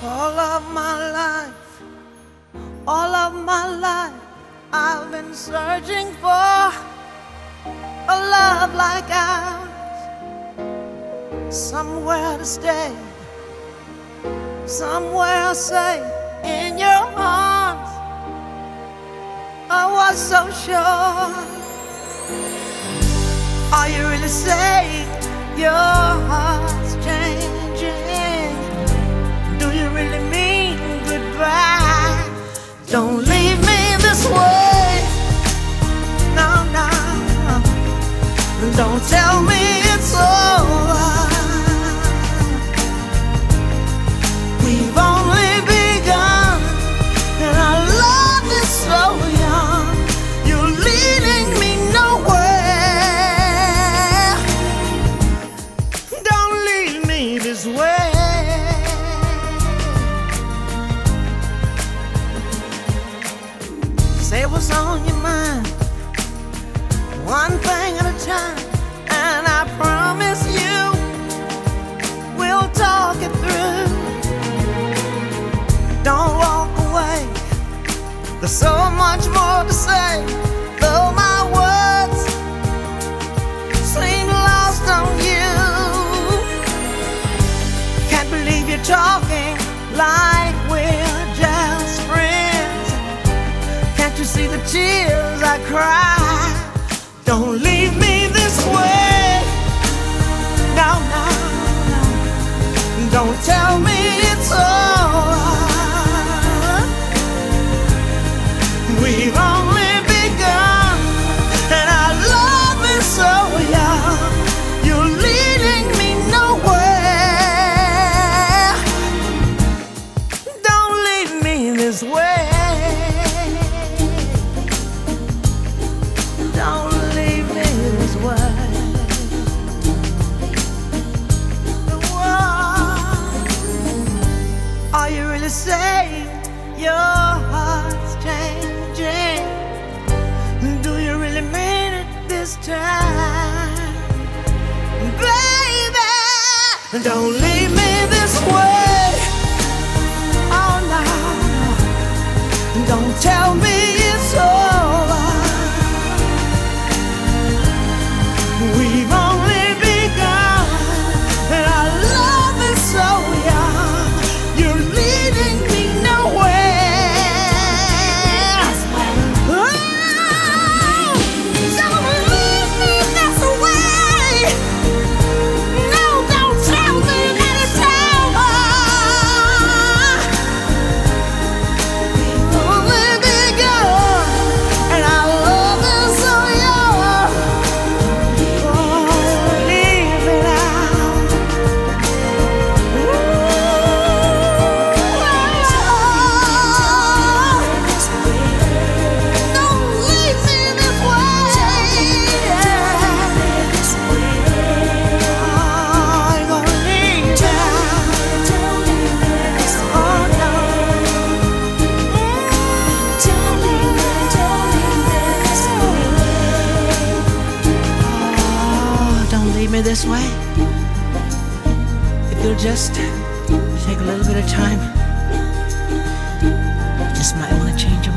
All of my life, all of my life, I've been searching for a love like ours. Somewhere to stay, somewhere safe in your arms. I was so sure. Are you really saying your heart's Don't tell me it's over. We've only begun, and our love is so young. You're leading me nowhere. Don't leave me this way. Say what's on your mind, one thing There's so much more to say, though my words seem lost on you. Can't believe you're talking like we're just friends. Can't you see the tears I cry? Don't leave me this way. No, no, no. Don't tell me You really your heart's changing? Do you really mean it this time? Baby, don't leave me this way. Me this way. If you'll just take a little bit of time, you just might want to change